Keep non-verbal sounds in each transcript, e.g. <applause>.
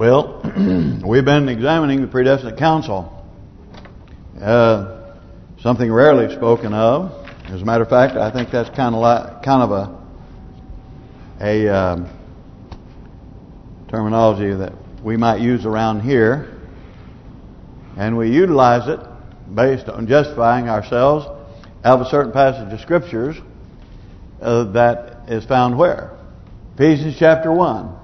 Well, <clears throat> we've been examining the predestinate counsel. Uh, something rarely spoken of. As a matter of fact, I think that's kind of like, kind of a a um, terminology that we might use around here, and we utilize it based on justifying ourselves out of a certain passage of scriptures uh, that is found where? Ephesians chapter 1.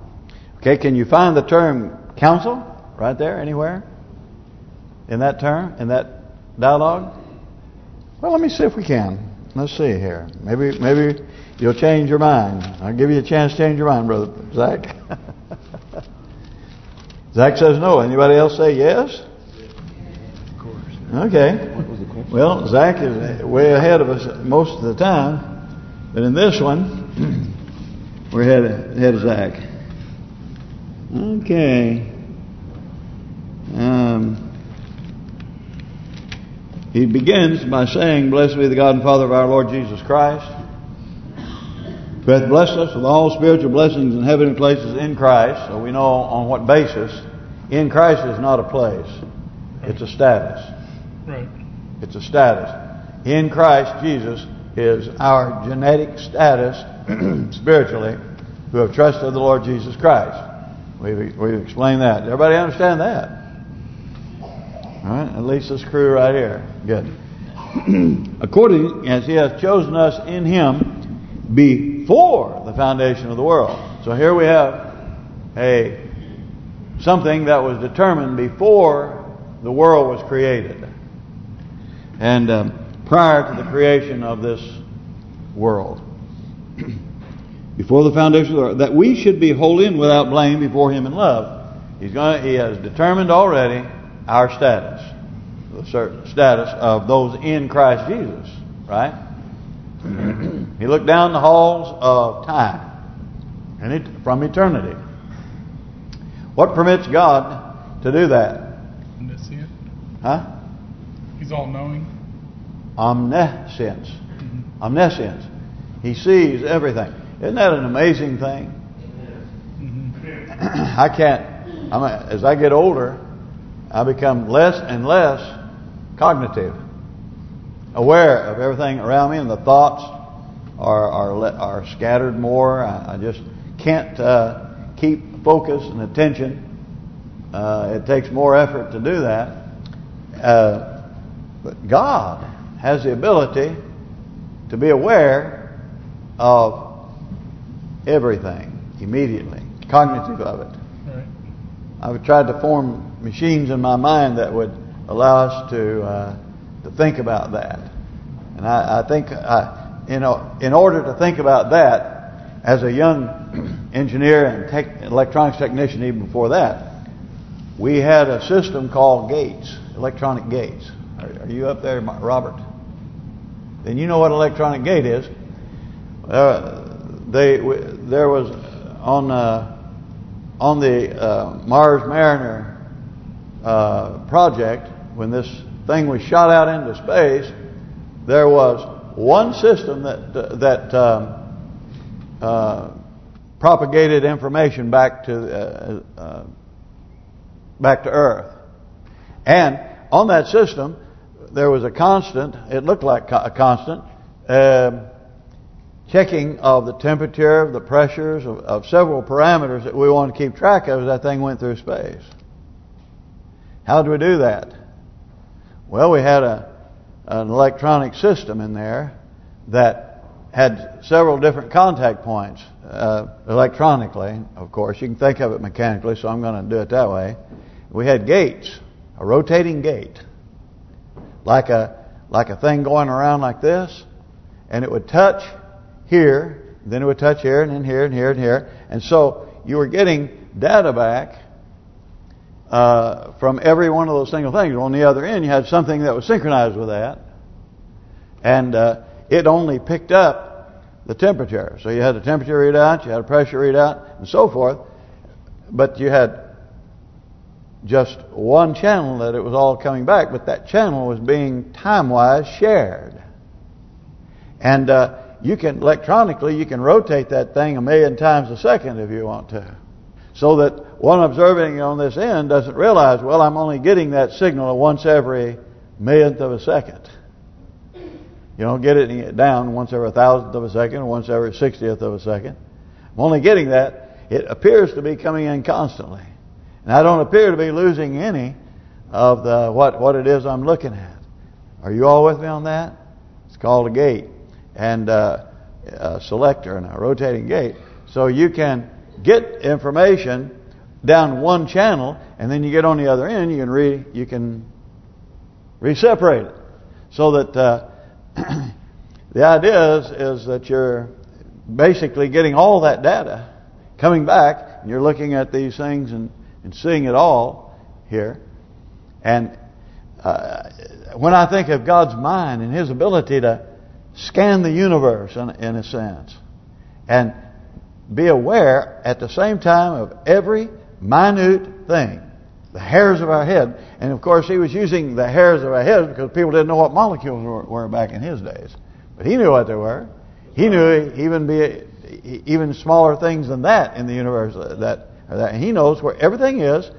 Okay, can you find the term counsel right there anywhere? In that term, in that dialogue? Well, let me see if we can. Let's see here. Maybe maybe you'll change your mind. I'll give you a chance to change your mind, Brother Zach. <laughs> Zach says no. Anybody else say yes? Of course. Okay. Well, Zach is way ahead of us most of the time. But in this one, <clears throat> we're ahead of, ahead of Zach. Okay. Um, he begins by saying, Blessed be the God and Father of our Lord Jesus Christ, who hath blessed us with all spiritual blessings in heavenly places in Christ. So we know on what basis. In Christ is not a place. It's a status. Right. It's a status. In Christ Jesus is our genetic status <clears throat> spiritually who have trusted the Lord Jesus Christ. We've, we've explained that. Everybody understand that? All right, at least this crew right here. Good. <clears throat> According as He has chosen us in Him before the foundation of the world. So here we have a something that was determined before the world was created. And um, prior to the creation of this world. <clears throat> before the foundation of the world. That we should be holy and without blame before Him in love. He's going. He has determined already our status, the certain status of those in Christ Jesus, right? <clears throat> he looked down the halls of time and it, from eternity. What permits God to do that? Omniscient. Huh? He's all knowing. Omniscience. Mm-hmm. Omniscience. He sees everything. Isn't that an amazing thing? <clears throat> I can't. I'm a, as I get older, I become less and less cognitive, aware of everything around me, and the thoughts are are are scattered more. I, I just can't uh, keep focus and attention. Uh, it takes more effort to do that. Uh, but God has the ability to be aware of everything immediately, cognitive of it. Right. I've tried to form machines in my mind that would allow us to uh, to think about that. And I, I think, I, you know, in order to think about that, as a young <clears throat> engineer and tech, electronics technician even before that, we had a system called gates, electronic gates. Are, are you up there, Robert? Then you know what electronic gate is. Uh, they there was on uh, on the uh, Mars Mariner uh, project when this thing was shot out into space. There was one system that that um, uh, propagated information back to uh, back to Earth, and on that system there was a constant. It looked like a constant. Checking of the temperature, of the pressures, of, of, several parameters that we want to keep track of as that thing went through space. How do we do that? Well, we had a an electronic system in there that had several different contact points uh, electronically. Of course, you can think of it mechanically, so I'm going to do it that way. We had gates, a rotating gate, like a like a thing going around like this, and it would touch here, then it would touch here, and then here, and here, and here. And so you were getting data back uh, from every one of those single things. On the other end, you had something that was synchronized with that. And uh, it only picked up the temperature. So you had a temperature readout, you had a pressure readout, and so forth. But you had just one channel that it was all coming back, but that channel was being time-wise shared. And uh, you can electronically you can rotate that thing a million times a second if you want to. So that one observing on this end doesn't realize, well, I'm only getting that signal once every millionth of a second. You don't get it down once every thousandth of a second once every sixtieth of a second. I'm only getting that. It appears to be coming in constantly. And I don't appear to be losing any of the what what it is I'm looking at. Are you all with me on that? It's called a gate and uh, a selector and a rotating gate. So you can get information down one channel, and then you get on the other end, you can re you can re-separate it, so that uh, <clears throat> the idea is is that you're basically getting all that data coming back, and you're looking at these things and and seeing it all here, and uh, when I think of God's mind and His ability to scan the universe in, in a sense, and be aware at the same time of every minute thing, the hairs of our head. And of course, he was using the hairs of our head because people didn't know what molecules were, were back in his days. But he knew what they were. He knew even be even smaller things than that in the universe. Uh, that, uh, that he knows where everything is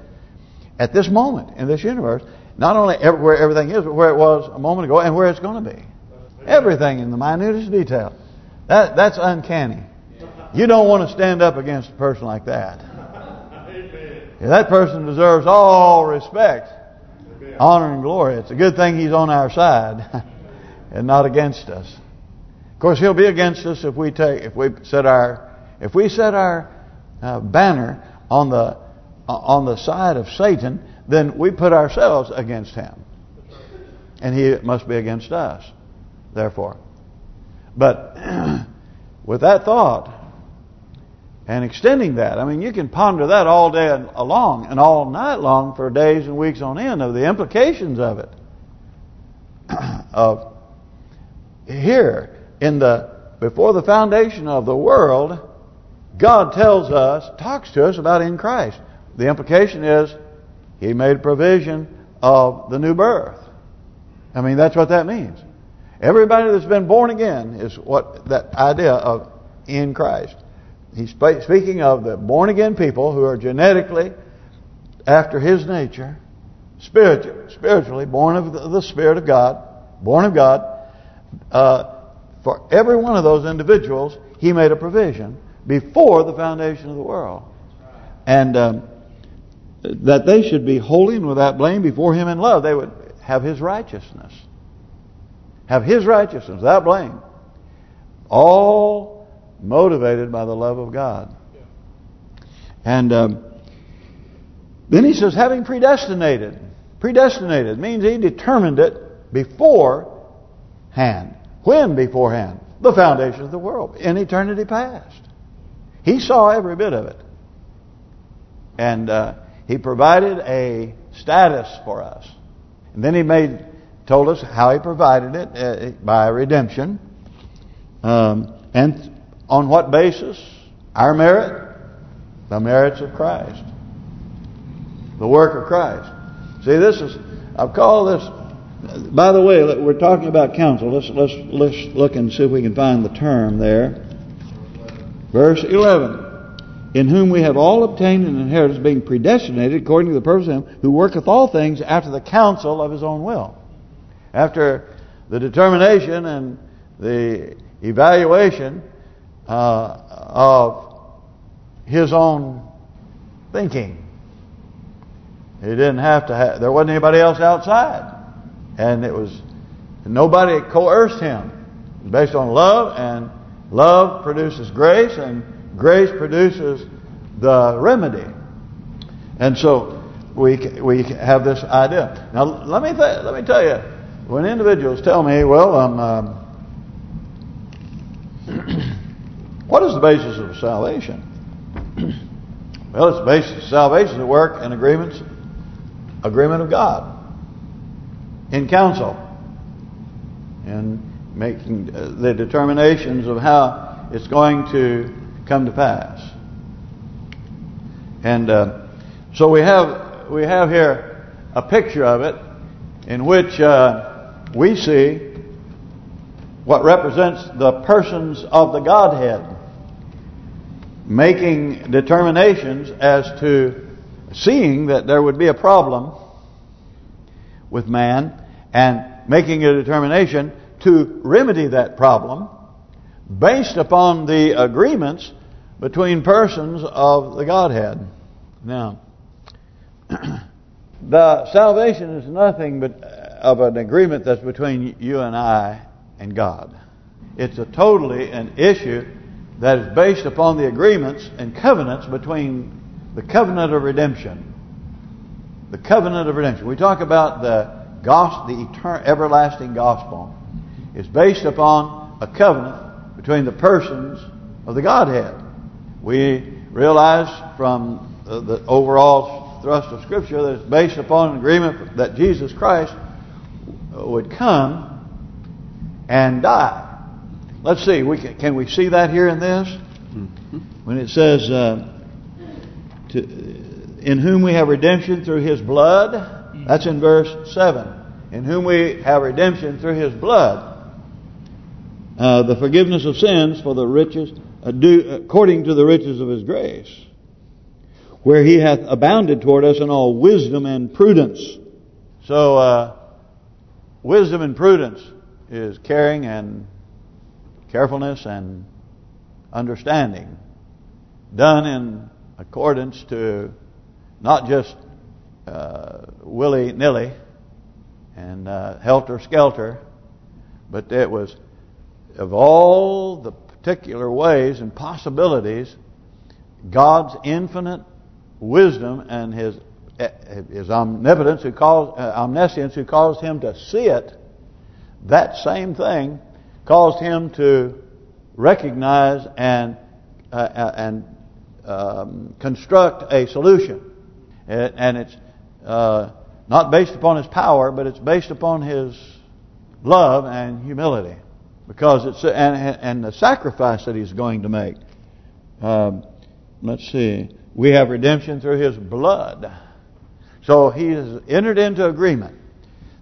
at this moment in this universe. Not only where everything is, but where it was a moment ago and where it's going to be. Everything in the minutest detail. That that's uncanny. You don't want to stand up against a person like that. that person deserves all respect, honor, and glory. It's a good thing he's on our side <laughs> and not against us. Of course, he'll be against us if we take if we set our if we set our uh, banner on the on the side of Satan, then we put ourselves against him, and he must be against us. Therefore, but <clears throat> with that thought, and extending that. I mean, you can ponder that all day long and all night long for days and weeks on end of the implications of it. <clears throat> of here in the before the foundation of the world, God tells us, talks to us about in Christ. The implication is He made provision of the new birth. I mean, that's what that means. Everybody that's been born again is what that idea of in Christ. He's speaking of the born-again people who are genetically after His nature, spiritually, spiritually born of the, the Spirit of God, born of God. Uh, for every one of those individuals, He made a provision before the foundation of the world. And um, that they should be holy and without blame before Him in love. They would have His righteousness. Have His righteousness without blame. All motivated by the love of God. And um, then he says, having predestinated. Predestinated means he determined it beforehand. When beforehand? The foundation of the world. In eternity past. He saw every bit of it. And uh, he provided a status for us. And then he made told us how he provided it uh, by redemption. Um, and on what basis? Our merit? The merits of Christ. The work of Christ. See, this is, I've called this, by the way, we're talking about counsel. Let's, let's, let's look and see if we can find the term there. Verse 11. In whom we have all obtained an inheritance, being predestinated according to the purpose of Him who worketh all things after the counsel of His own will. After the determination and the evaluation uh, of his own thinking. He didn't have to have, there wasn't anybody else outside. And it was, nobody coerced him. Based on love, and love produces grace, and grace produces the remedy. And so we we have this idea. Now let me let me tell you, when individuals tell me, well, I'm um, <clears throat> What is the basis of salvation? <clears throat> well, it's the basis of salvation, the work and agreements, agreement of God in council and making uh, the determinations of how it's going to come to pass. And uh, so we have we have here a picture of it in which uh, we see what represents the persons of the Godhead. making determinations as to seeing that there would be a problem with man and making a determination to remedy that problem based upon the agreements between persons of the Godhead. Now, <clears throat> the salvation is nothing but of an agreement that's between you and I and God. It's a totally an issue that is based upon the agreements and covenants between the covenant of redemption. The covenant of redemption. We talk about the gospel, the eternal, everlasting gospel. It's based upon a covenant between the persons of the Godhead. We realize from the overall thrust of Scripture that it's based upon an agreement that Jesus Christ would come and die. Let's see, we can, can we see that here in this? When it says, uh, to, in whom we have redemption through His blood, that's in verse 7. In whom we have redemption through His blood. Uh, the forgiveness of sins for the riches, uh, due, according to the riches of His grace. Where He hath abounded toward us in all wisdom and prudence. So, uh, wisdom and prudence is caring and carefulness and understanding done in accordance to not just uh, willy-nilly and uh, helter-skelter, but it was of all the particular ways and possibilities, God's infinite wisdom and His His omnipotence, who caused uh, omniscience, who caused Him to see it, that same thing caused Him to recognize and uh, and um, construct a solution. And it's uh, not based upon His power, but it's based upon His love and humility. Because it's and and the sacrifice that He's going to make. Um, let's see. We have redemption through His blood. So He has entered into agreement.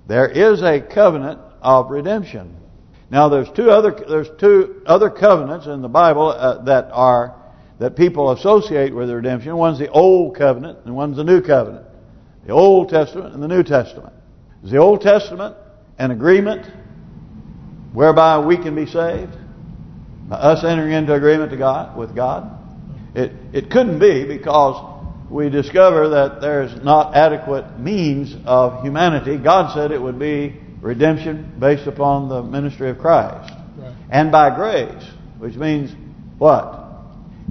There is a covenant of redemption. Now, there's two other there's two other covenants in the Bible uh, that are that people associate with redemption. One's the Old Covenant and one's the New Covenant. The Old Testament and the New Testament. Is the Old Testament an agreement whereby we can be saved? By us entering into agreement to God with God? It it couldn't be because we discover that there's not adequate means of humanity. God said it would be redemption based upon the ministry of Christ. Right. And by grace, which means what?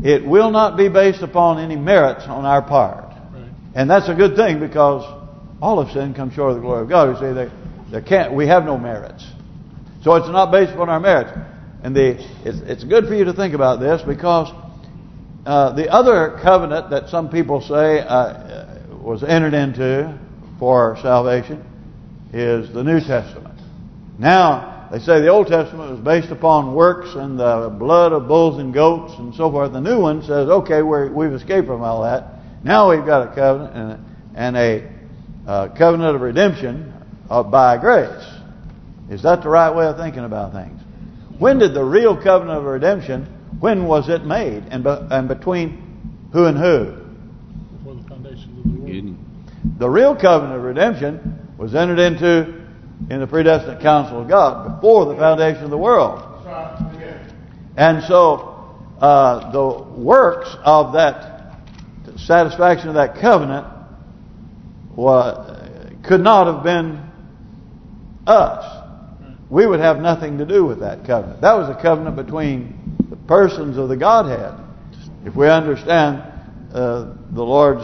It will not be based upon any merits on our part. Right. And that's a good thing because all of sin comes short of the glory of God. We say there can't, we have no merits. So it's not based upon our merits. And the it's, it's good for you to think about this because uh, the other covenant that some people say uh, was entered into for salvation is the New Testament. Now, they say the Old Testament was based upon works and the blood of bulls and goats and so forth. The new one says, okay, we we've escaped from all that. Now we've got a covenant and a, and a uh, covenant of redemption uh, by grace. Is that the right way of thinking about things? When did the real covenant of redemption, when was it made? And, be, and between who and who? Before the foundations of the world. The real covenant of redemption was entered into in the predestinate counsel of God before the foundation of the world. And so uh, the works of that satisfaction of that covenant was, could not have been us. We would have nothing to do with that covenant. That was a covenant between the persons of the Godhead. If we understand uh, the Lord's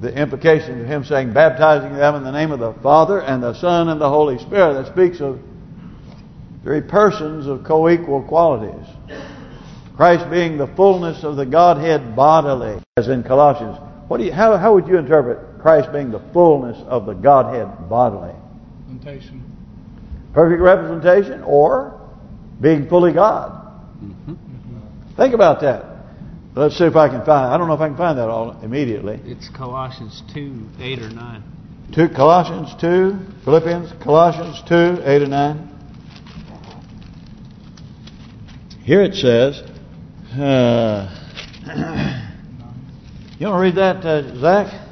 the implication of him saying, baptizing them in the name of the Father and the Son and the Holy Spirit, that speaks of three persons of co-equal qualities. Christ being the fullness of the Godhead bodily, as in Colossians. What do you? How how would you interpret Christ being the fullness of the Godhead bodily? Representation. Perfect representation, or being fully God. Think about that. Let's see if I can find. I don't know if I can find that all immediately. It's Colossians 2, 8 or 9. Two Colossians two, Philippians, Colossians two, eight or nine. Here it says, uh, <clears throat> You want to read that, uh, Zach?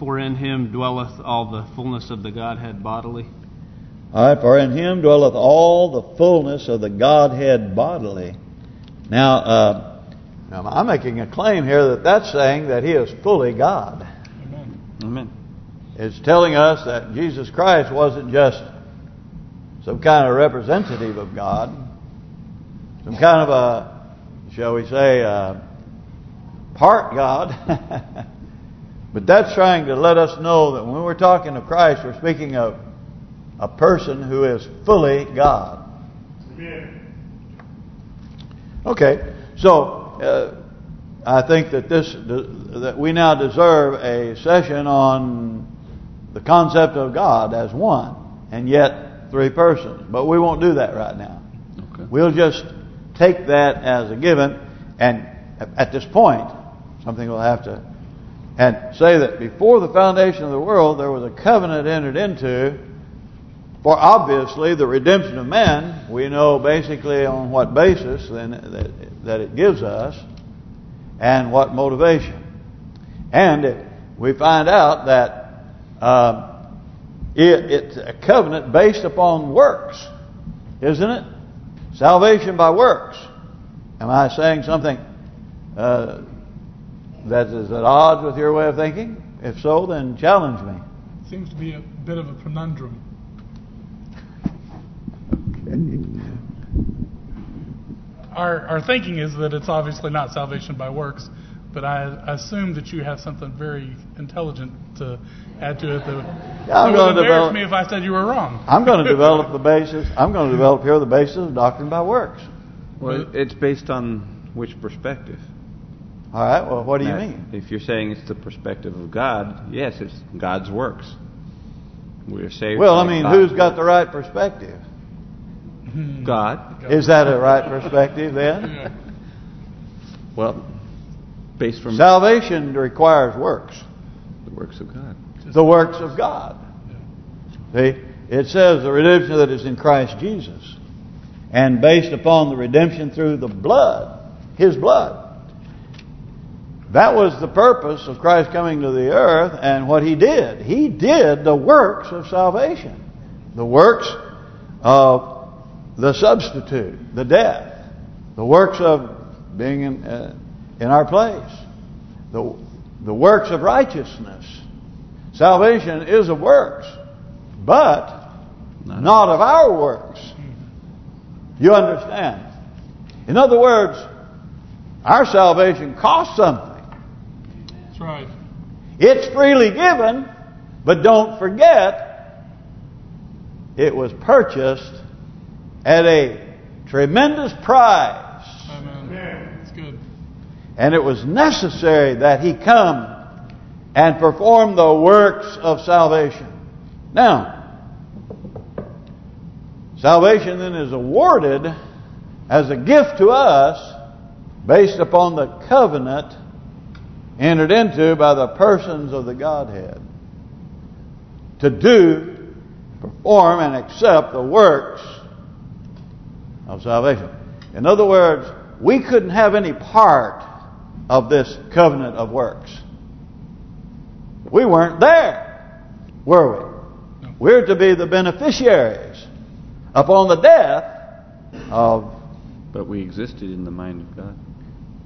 For in him dwelleth all the fullness of the Godhead bodily. All right, for in him dwelleth all the fullness of the Godhead bodily. Now, uh, now I'm making a claim here that that's saying that he is fully God. Amen. Amen. It's telling us that Jesus Christ wasn't just some kind of representative of God, some kind of a, shall we say, a part God. <laughs> but that's trying to let us know that when we're talking of Christ, we're speaking of a person who is fully God. Okay, so uh, I think that this that we now deserve a session on the concept of God as one, and yet three persons. But we won't do that right now. Okay. We'll just take that as a given, and at this point, something will have to, and say that before the foundation of the world, there was a covenant entered into for obviously the redemption of man. We know basically on what basis then that, that it gives us, and what motivation. And we find out that uh, it, it's a covenant based upon works, isn't it? Salvation by works. Am I saying something uh, that is at odds with your way of thinking? If so, then challenge me. Seems to be a bit of a conundrum. Uh, our our thinking is that it's obviously not salvation by works, but I assume that you have something very intelligent to add to it that Yeah, I'm would going to embarrass develop- me if I said you were wrong. I'm going to develop the basis. I'm going to develop here the basis of doctrine by works. Well, it's based on which perspective? All right. Well, what do you mean? If you're saying it's the perspective of God, yes, it's God's works. We're saved. Well, I mean, God's who's got the right perspective? God. Is that a right perspective then? <laughs> Well, based from Salvation requires works. the works of God. The works of God. See, it says the redemption that is in Christ Jesus. And based upon the redemption through the blood, His blood. That was the purpose of Christ coming to the earth and what He did. He did the works of salvation. The works of the substitute, the death. The works of being in, uh, in our place. The, the works of righteousness. Salvation is of works, but Not- not of our works. You understand? In other words, our salvation costs something. That's right. It's freely given, but don't forget, it was purchased at a tremendous price. Amen. That's good. And it was necessary that he come and perform the works of salvation. Now, salvation then is awarded as a gift to us based upon the covenant entered into by the persons of the Godhead to do, perform, and accept the works of salvation. In other words, we couldn't have any part of this covenant of works. We weren't there, were we? We're to be the beneficiaries upon the death of, But we existed in the mind of God.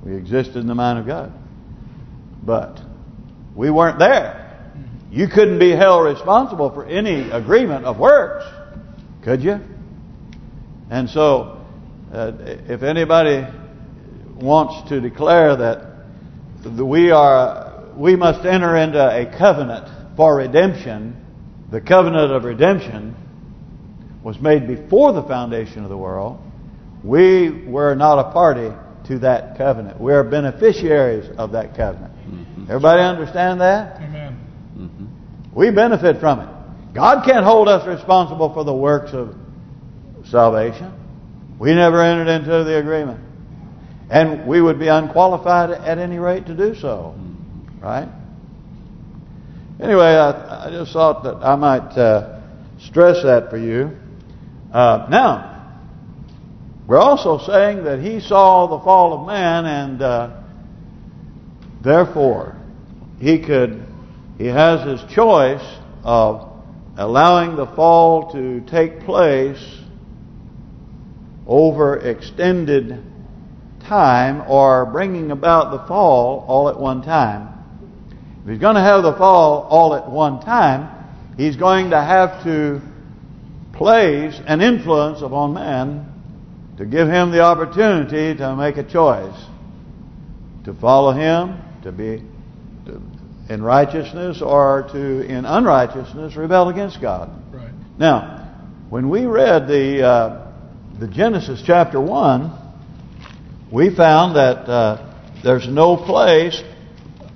we existed in the mind of God. But we weren't there. You couldn't be held responsible for any agreement of works, could you? And so, uh, if anybody wants to declare that we are we must enter into a covenant for redemption, the covenant of redemption was made before the foundation of the world. We were not a party to that covenant. We are beneficiaries of that covenant. Mhm. Everybody understand that? Amen. Mhm. We benefit from it. God can't hold us responsible for the works of salvation. We never entered into the agreement. And we would be unqualified at any rate to do so. Right? Anyway, I, I just thought that I might uh, stress that for you. Uh, now, we're also saying that he saw the fall of man and uh, therefore he could, he has his choice of allowing the fall to take place over extended time or bringing about the fall all at one time. If he's going to have the fall all at one time, he's going to have to place an influence upon man to give him the opportunity to make a choice. To follow him, to be in righteousness, or to, in unrighteousness, rebel against God. Right. Now, when we read the uh, the Genesis chapter 1, we found that uh, there's no place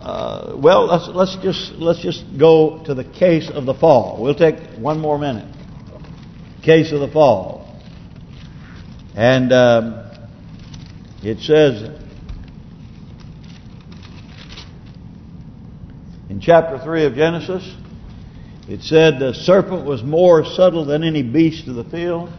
uh, well, let's let's just let's just go to the case of the fall. We'll take one more minute. Case of the fall, and um, it says in chapter three of Genesis, it said the serpent was more subtle than any beast of the field,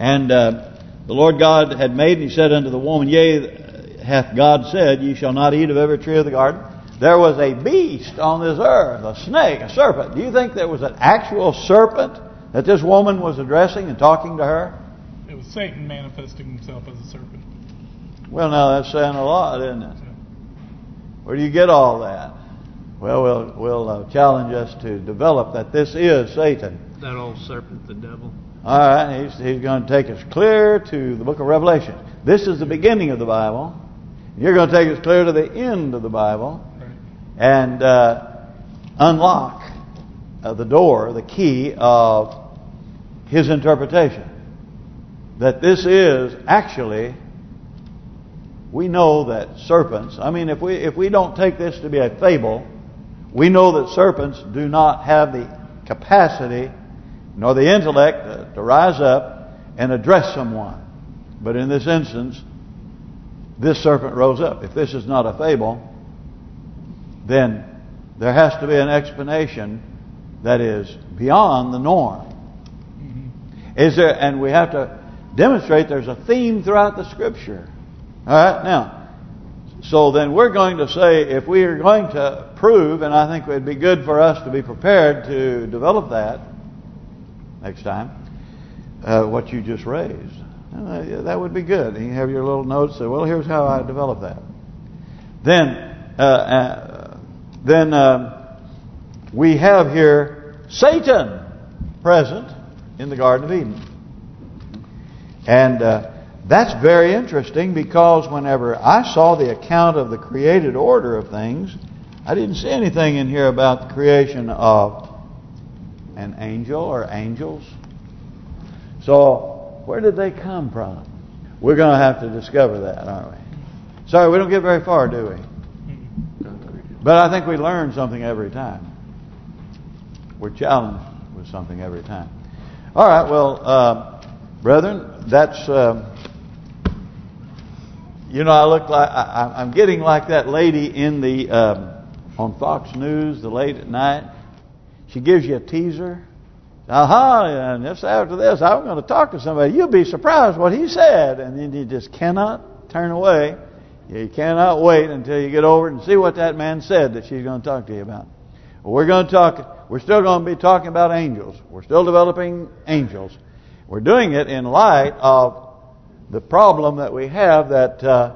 and uh, the Lord God had made, and He said unto the woman, Yea, hath God said, Ye shall not eat of every tree of the garden. There was a beast on this earth, a snake, a serpent. Do you think there was an actual serpent that this woman was addressing and talking to her? It was Satan manifesting himself as a serpent. Well, now that's saying a lot, isn't it? Where do you get all that? Well, we'll we'll uh, challenge us to develop that this is Satan. That old serpent, the devil. All right, he's he's going to take us clear to the book of Revelation. This is the beginning of the Bible. You're going to take us clear to the end of the Bible and uh, unlock uh, the door, the key of his interpretation. That this is actually, we know that serpents. I mean, if we if we don't take this to be a fable, we know that serpents do not have the capacity nor the intellect to rise up and address someone. But in this instance, this serpent rose up. If this is not a fable, then there has to be an explanation that is beyond the norm. Mm-hmm. Is there? And we have to demonstrate there's a theme throughout the Scripture. All right, now. So then we're going to say if we are going to prove, and I think it would be good for us to be prepared to develop that next time, uh, what you just raised. Uh, that would be good. You have your little notes. Say, well, here's how I develop that. Then, uh, uh then um, we have here Satan present in the Garden of Eden. And uh, that's very interesting because whenever I saw the account of the created order of things, I didn't see anything in here about the creation of an angel or angels. So, where did they come from? We're going to have to discover that, aren't we? Sorry, we don't get very far, do we? But I think we learn something every time. We're challenged with something every time. All right, well, uh, brethren, that's... Uh, you know, I look like I, am getting like that lady in the um, on Fox News, the late at night. She gives you a teaser. Aha, uh-huh, and just after this, I'm going to talk to somebody. You'll be surprised what he said, and then you just cannot turn away. You cannot wait until you get over it and see what that man said that she's going to talk to you about. we're going to talk. We're still going to be talking about angels. We're still developing angels. We're doing it in light of the problem that we have that uh,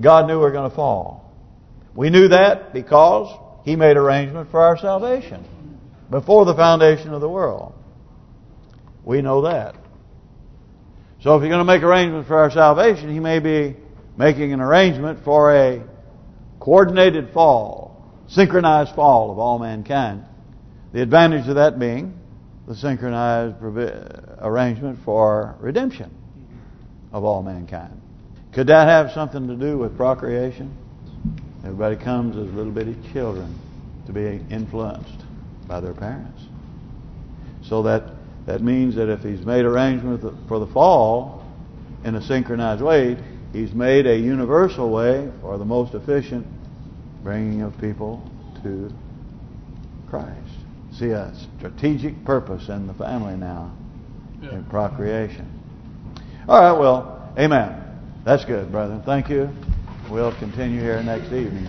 God knew we were going to fall. We knew that because He made arrangement for our salvation before the foundation of the world. We know that. So if you're going to make arrangements for our salvation, He may be making an arrangement for a coordinated fall, synchronized fall of all mankind. The advantage of that being the synchronized arrangement for redemption of all mankind. Could that have something to do with procreation? Everybody comes as little bitty children to be influenced by their parents. So that that means that if he's made arrangements for the fall in a synchronized way, He's made a universal way for the most efficient bringing of people to Christ. See a strategic purpose in the family now Yeah. in procreation. All right, well, amen. That's good, brother. Thank you. We'll continue here next evening.